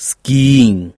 skiing.